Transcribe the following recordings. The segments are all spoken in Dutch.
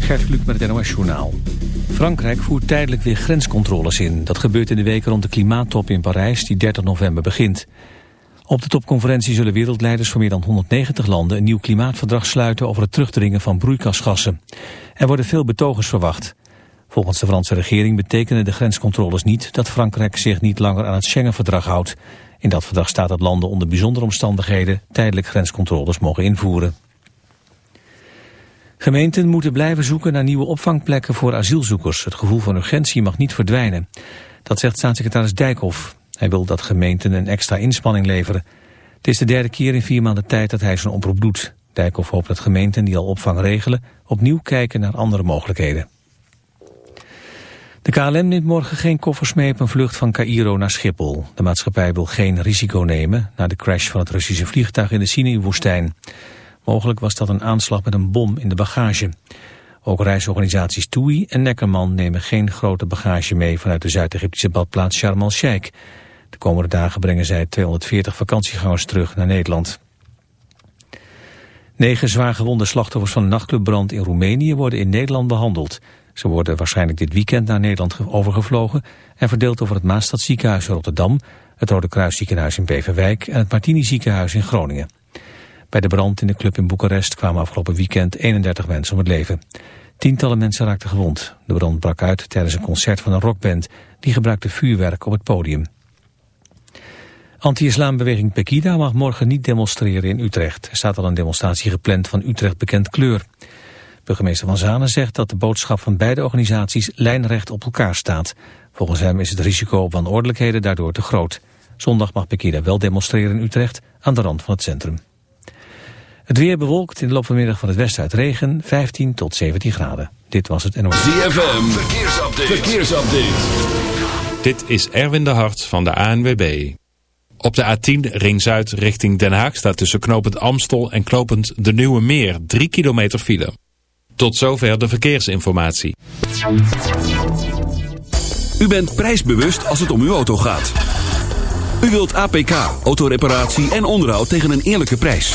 Gert Kluk met het NOS Journaal. Frankrijk voert tijdelijk weer grenscontroles in. Dat gebeurt in de weken rond de klimaattop in Parijs die 30 november begint. Op de topconferentie zullen wereldleiders van meer dan 190 landen... een nieuw klimaatverdrag sluiten over het terugdringen van broeikasgassen. Er worden veel betogers verwacht. Volgens de Franse regering betekenen de grenscontroles niet... dat Frankrijk zich niet langer aan het Schengen-verdrag houdt. In dat verdrag staat dat landen onder bijzondere omstandigheden... tijdelijk grenscontroles mogen invoeren. Gemeenten moeten blijven zoeken naar nieuwe opvangplekken voor asielzoekers. Het gevoel van urgentie mag niet verdwijnen. Dat zegt staatssecretaris Dijkhoff. Hij wil dat gemeenten een extra inspanning leveren. Het is de derde keer in vier maanden tijd dat hij zijn oproep doet. Dijkhoff hoopt dat gemeenten die al opvang regelen... opnieuw kijken naar andere mogelijkheden. De KLM neemt morgen geen koffers mee op een vlucht van Cairo naar Schiphol. De maatschappij wil geen risico nemen... na de crash van het Russische vliegtuig in de Sinai-woestijn. Mogelijk was dat een aanslag met een bom in de bagage. Ook reisorganisaties TUI en Neckerman nemen geen grote bagage mee vanuit de Zuid-Egyptische badplaats Sharm el-Sheikh. De komende dagen brengen zij 240 vakantiegangers terug naar Nederland. Negen zwaargewonde slachtoffers van een nachtclubbrand in Roemenië worden in Nederland behandeld. Ze worden waarschijnlijk dit weekend naar Nederland overgevlogen en verdeeld over het Maastad ziekenhuis in Rotterdam, het Rode Kruisziekenhuis in Beverwijk en het Martini ziekenhuis in Groningen. Bij de brand in de club in Boekarest kwamen afgelopen weekend 31 mensen om het leven. Tientallen mensen raakten gewond. De brand brak uit tijdens een concert van een rockband. Die gebruikte vuurwerk op het podium. Anti-islambeweging Pekida mag morgen niet demonstreren in Utrecht. Er staat al een demonstratie gepland van Utrecht bekend kleur. Burgemeester Van Zanen zegt dat de boodschap van beide organisaties lijnrecht op elkaar staat. Volgens hem is het risico op wanordelijkheden daardoor te groot. Zondag mag Pekida wel demonstreren in Utrecht aan de rand van het centrum. Het weer bewolkt in de loop van de middag van het westen uit regen, 15 tot 17 graden. Dit was het NOS. ZFM, verkeersupdate. verkeersupdate. Dit is Erwin de Hart van de ANWB. Op de A10 Ring Zuid richting Den Haag staat tussen knopend Amstel en knopend De Nieuwe Meer 3 kilometer file. Tot zover de verkeersinformatie. U bent prijsbewust als het om uw auto gaat. U wilt APK, autoreparatie en onderhoud tegen een eerlijke prijs.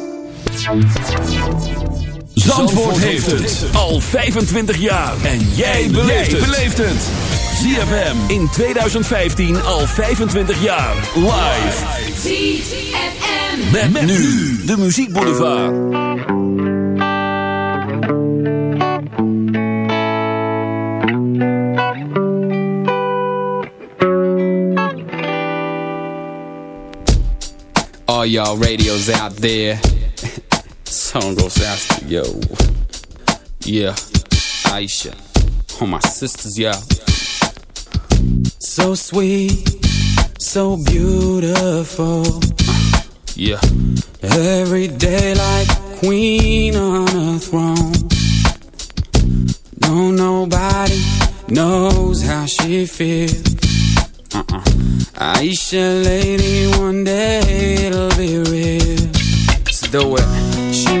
Zandvoort heeft het al 25 jaar. En jij beleeft het. ZFM in 2015 al 25 jaar. Live. ZFM. Met, met nu de Muziek Boulevard. All y'all radios out there. Song goes out yo. Yeah, Aisha. All my sisters, yeah. So sweet, so beautiful. Yeah, every day like queen on a throne. No, nobody knows how she feels. Uh-uh. Aisha, lady, one day it'll be real. Let's do it. She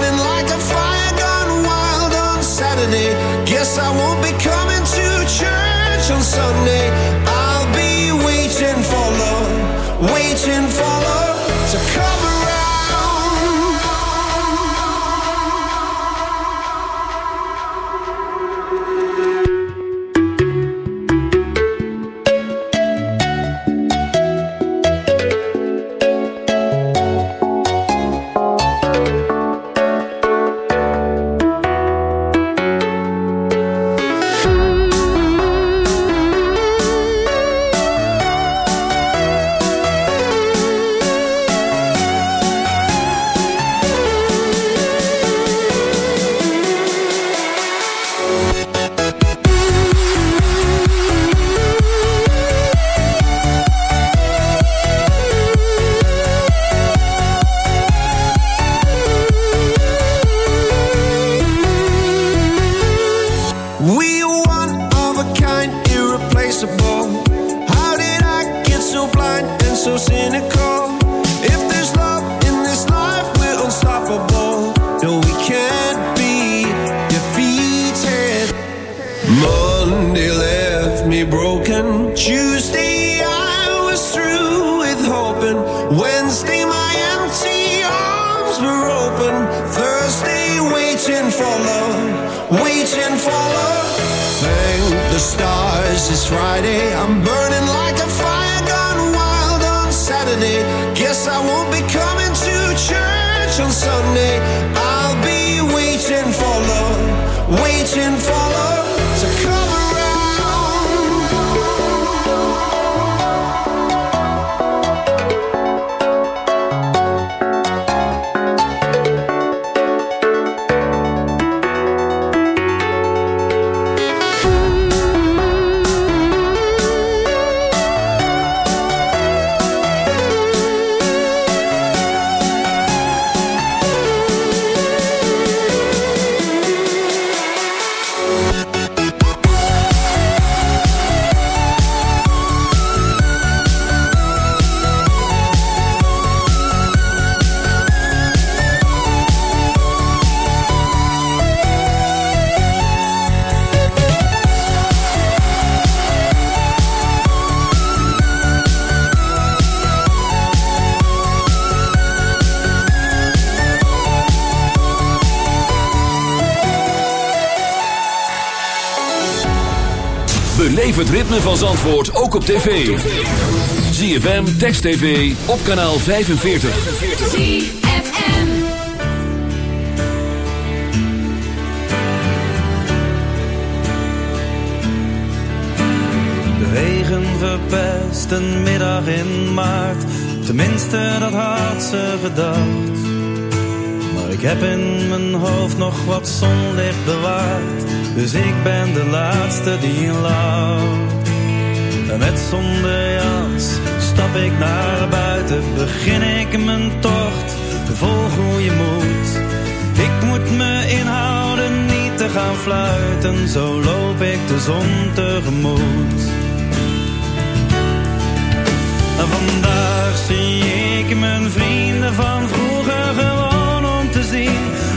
Beleef het ritme van Zandvoort ook op tv. ZFM, Text TV, op kanaal 45. ZFM. De regen verpest een middag in maart. Tenminste, dat had ze gedacht. Maar ik heb in mijn hoofd nog wat zonlicht bewaard. Dus ik ben de laatste die lacht. En met zonder jas stap ik naar buiten. Begin ik mijn tocht, vol goede moed. Ik moet me inhouden, niet te gaan fluiten. Zo loop ik de zon tegemoet. Vandaag zie ik mijn vrienden van vroeger gewoon om te zien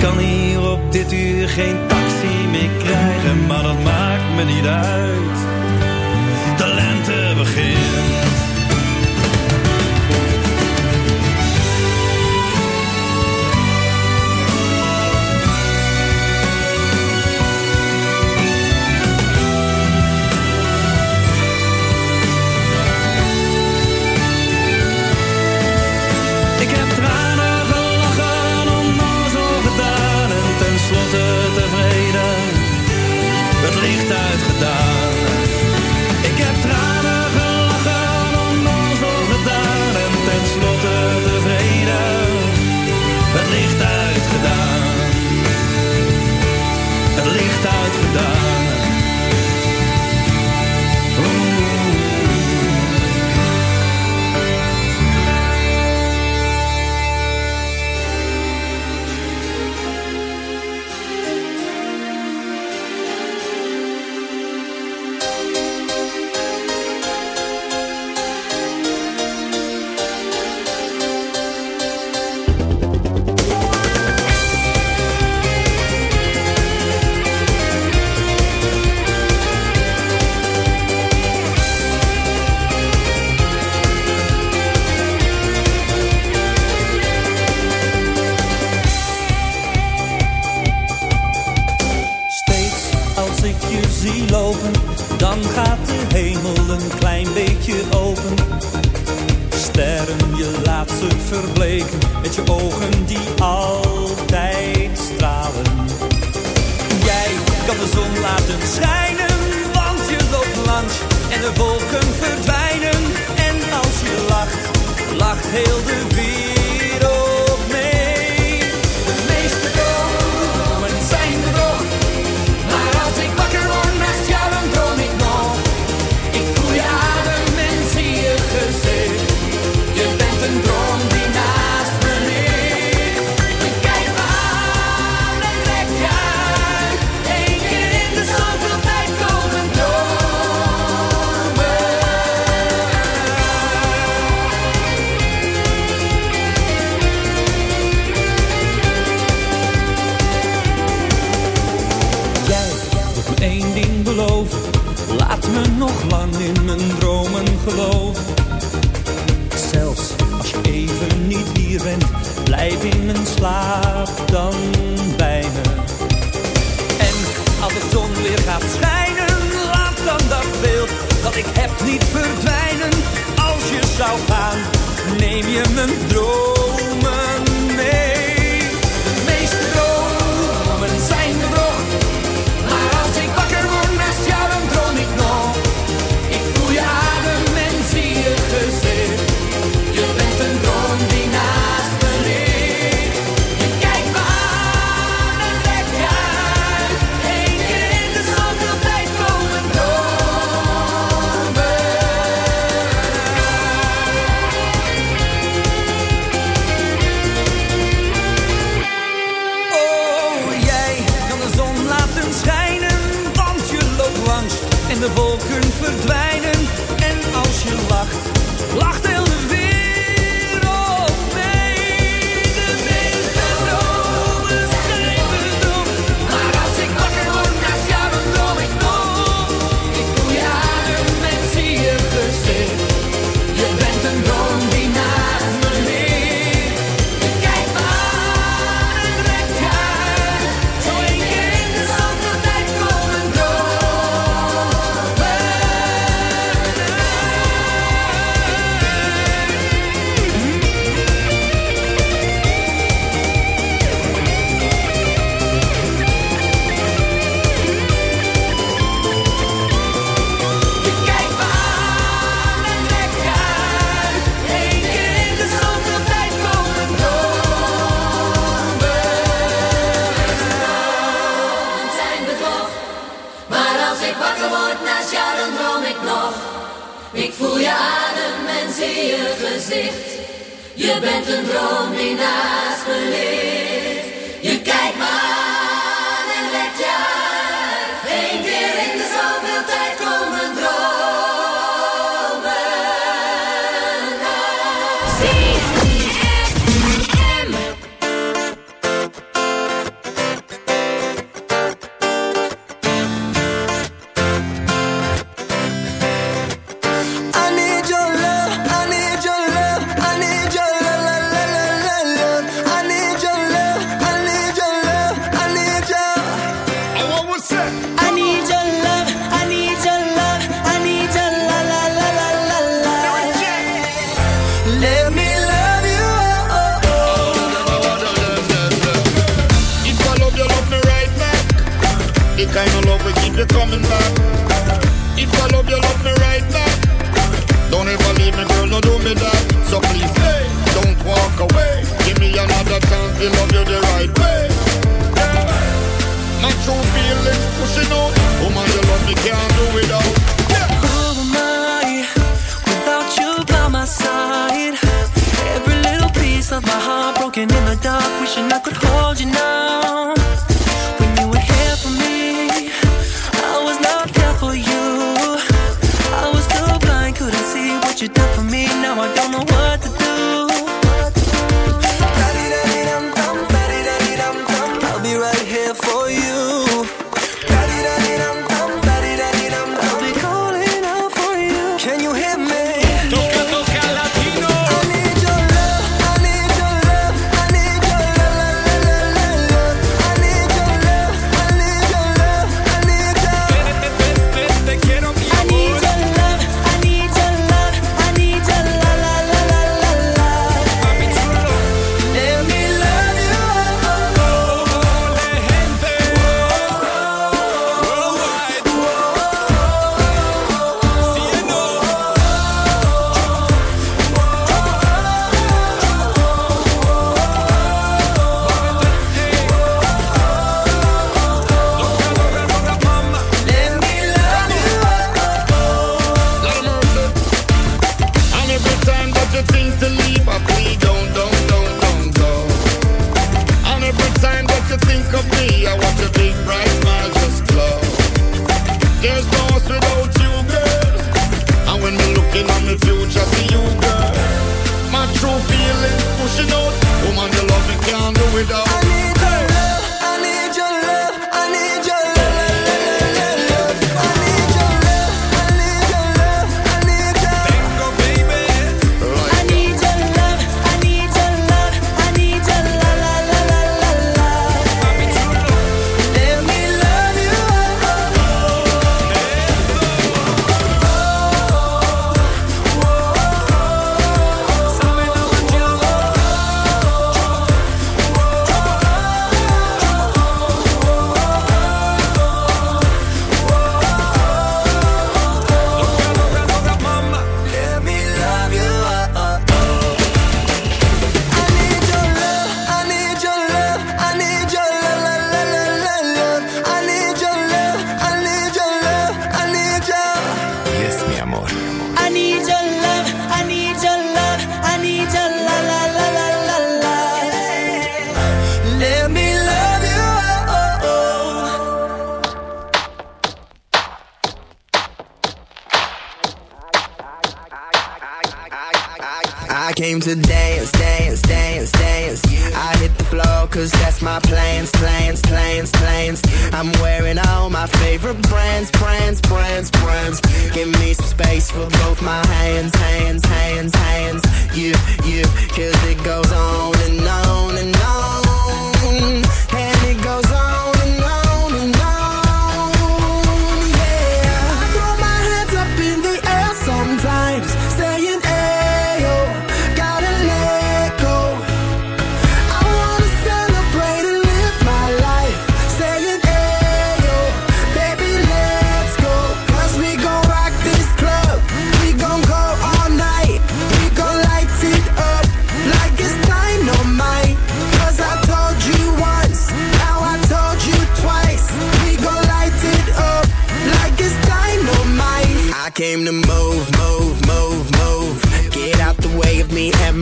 kan hier op dit uur geen taxi meer krijgen, maar dat maakt me niet uit. all my favorite brands, brands, brands, brands. Give me some space for both my hands, hands, hands, hands. You, you, cause it goes on and on and on. And it goes on.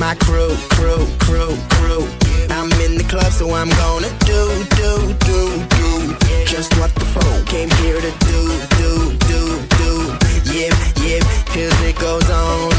my crew, crew, crew, crew. I'm in the club, so I'm gonna do, do, do, do. Just what the phone came here to do, do, do, do. Yeah, yep, it goes on.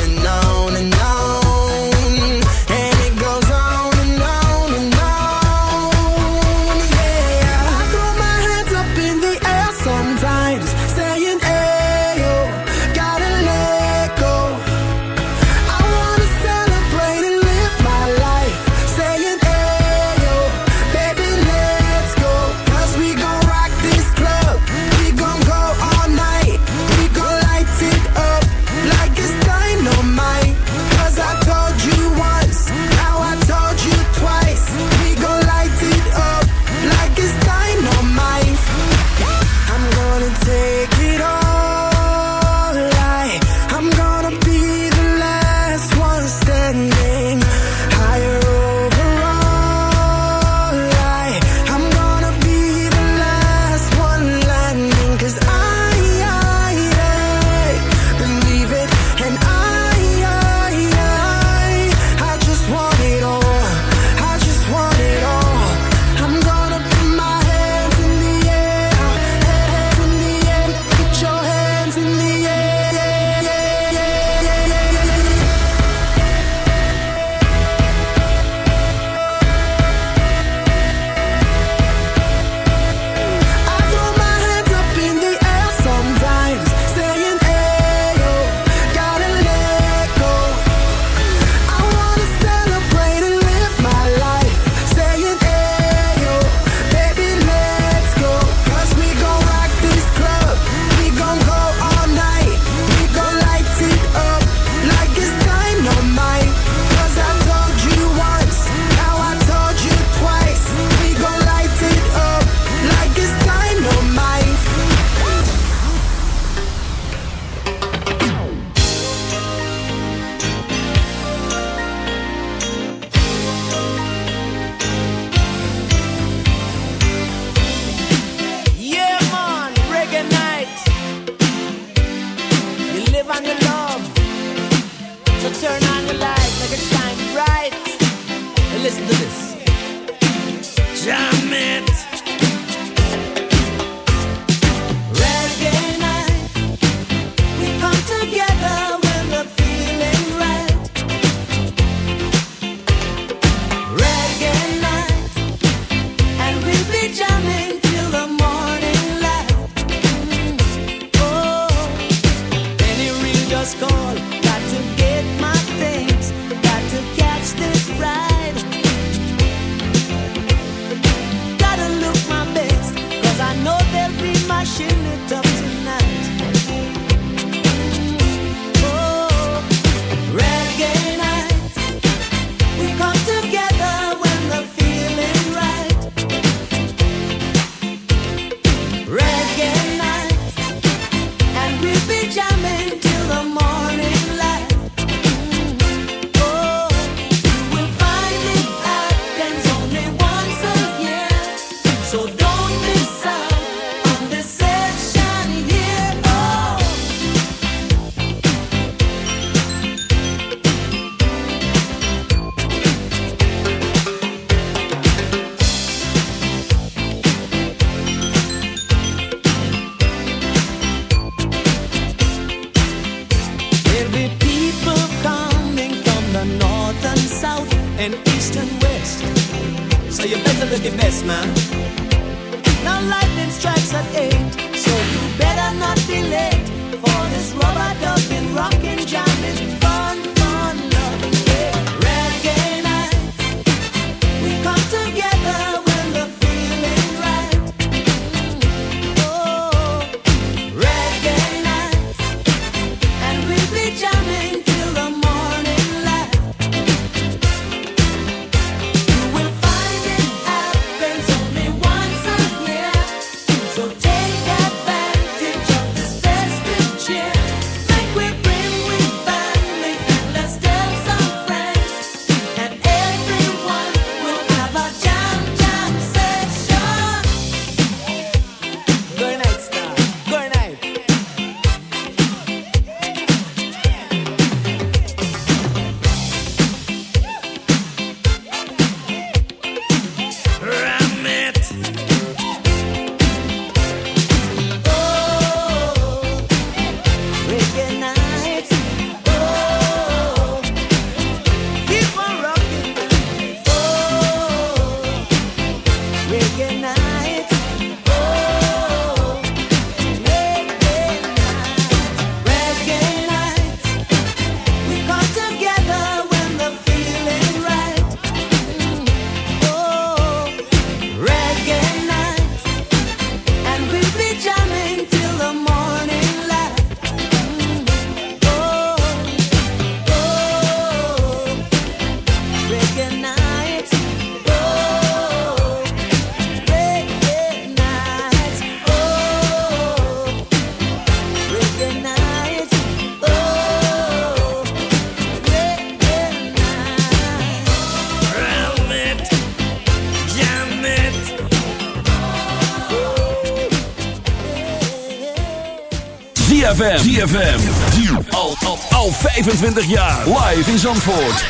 25 jaar. Live in Zandvoort.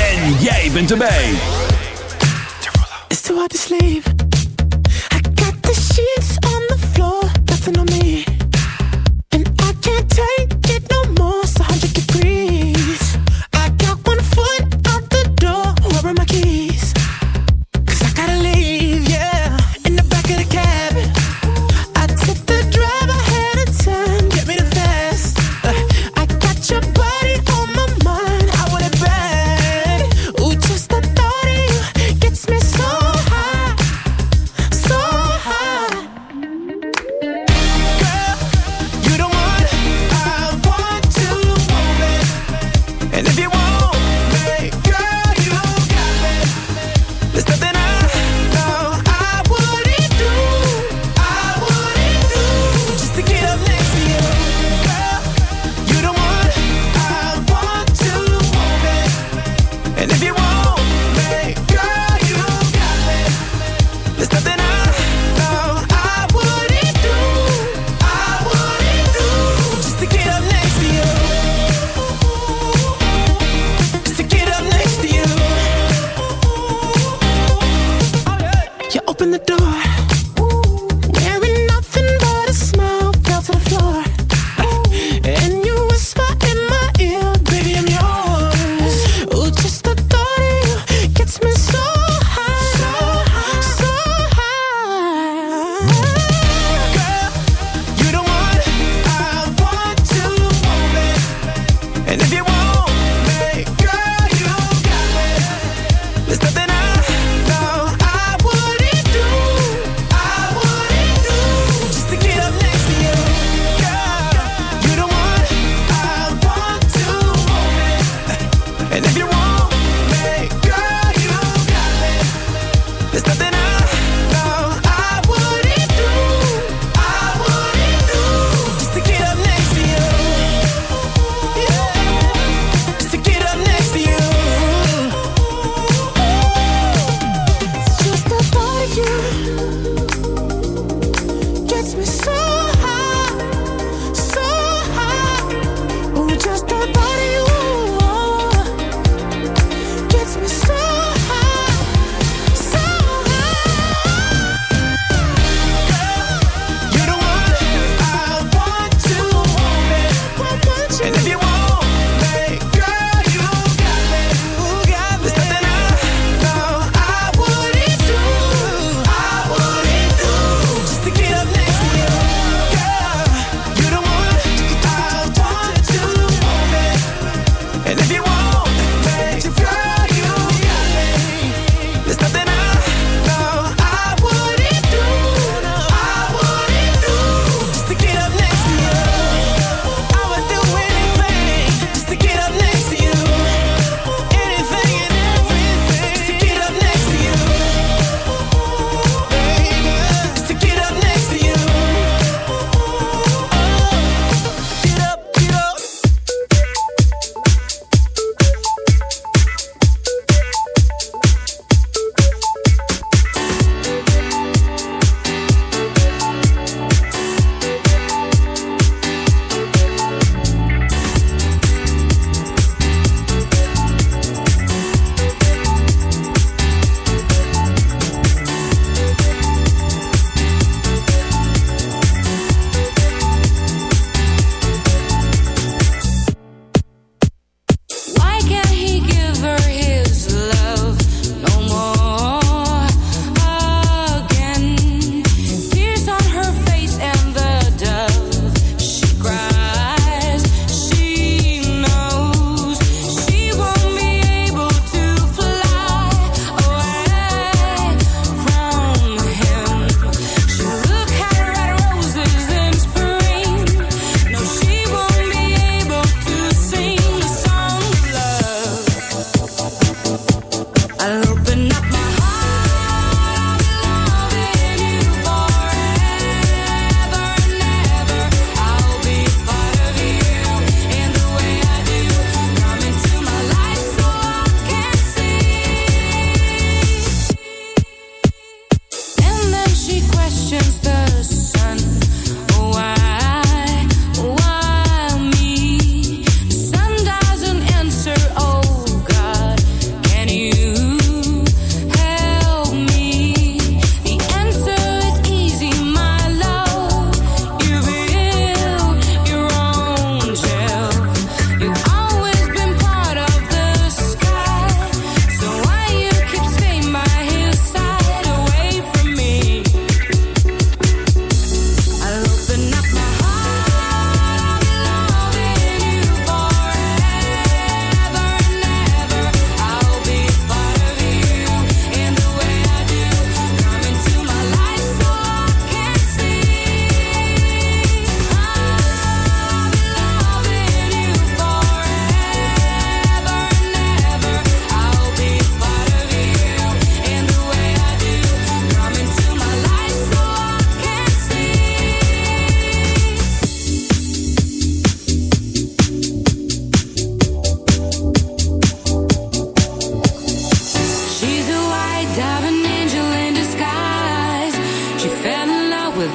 En jij bent erbij. It's too hard to sleep.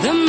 the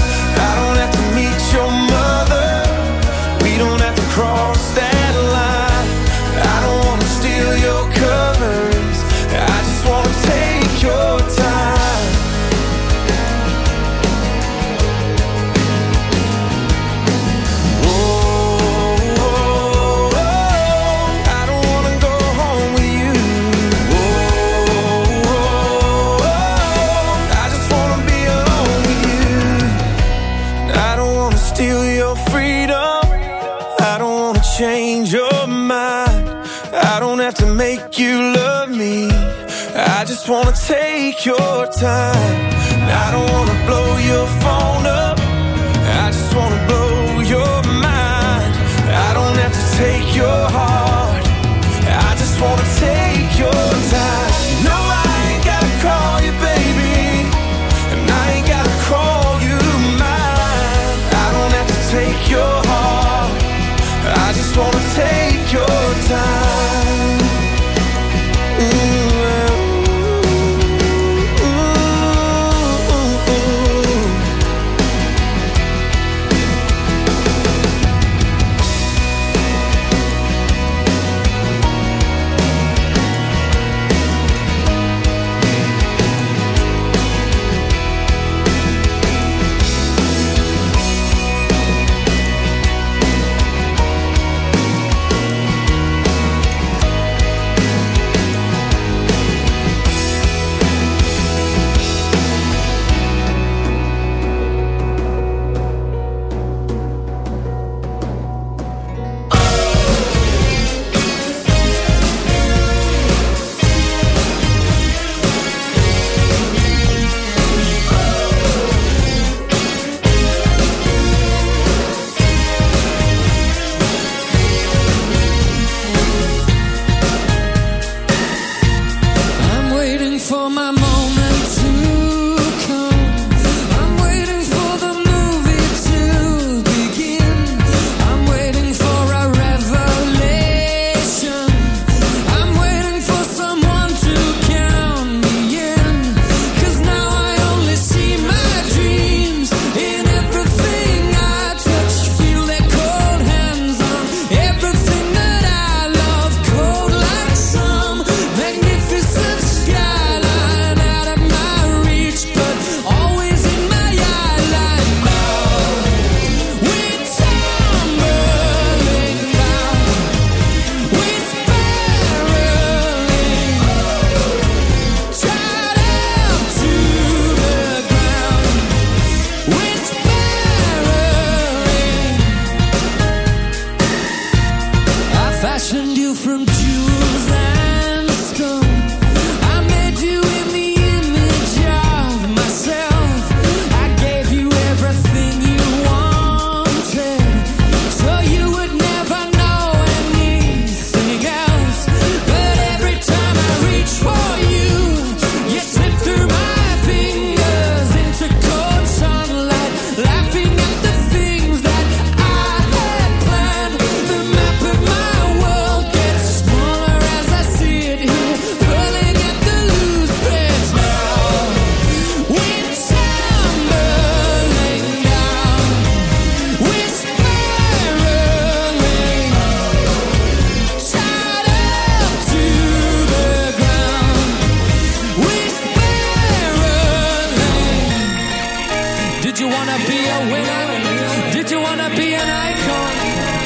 Winner? Did you wanna be an icon?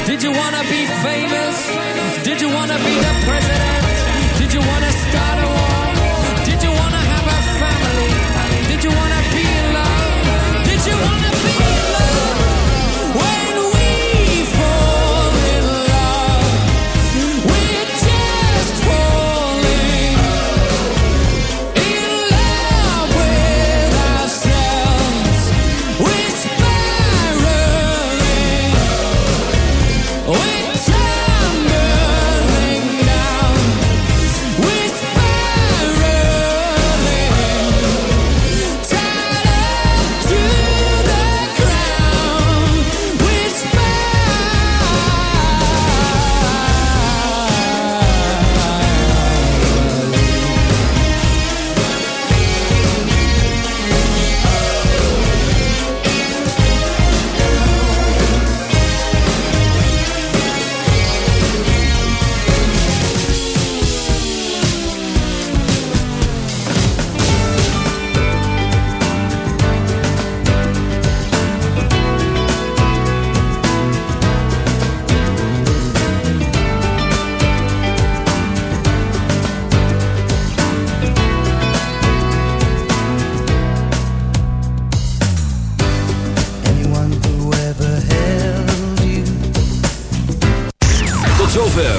Did you wanna be famous? Did you wanna be the president? Did you wanna start a war?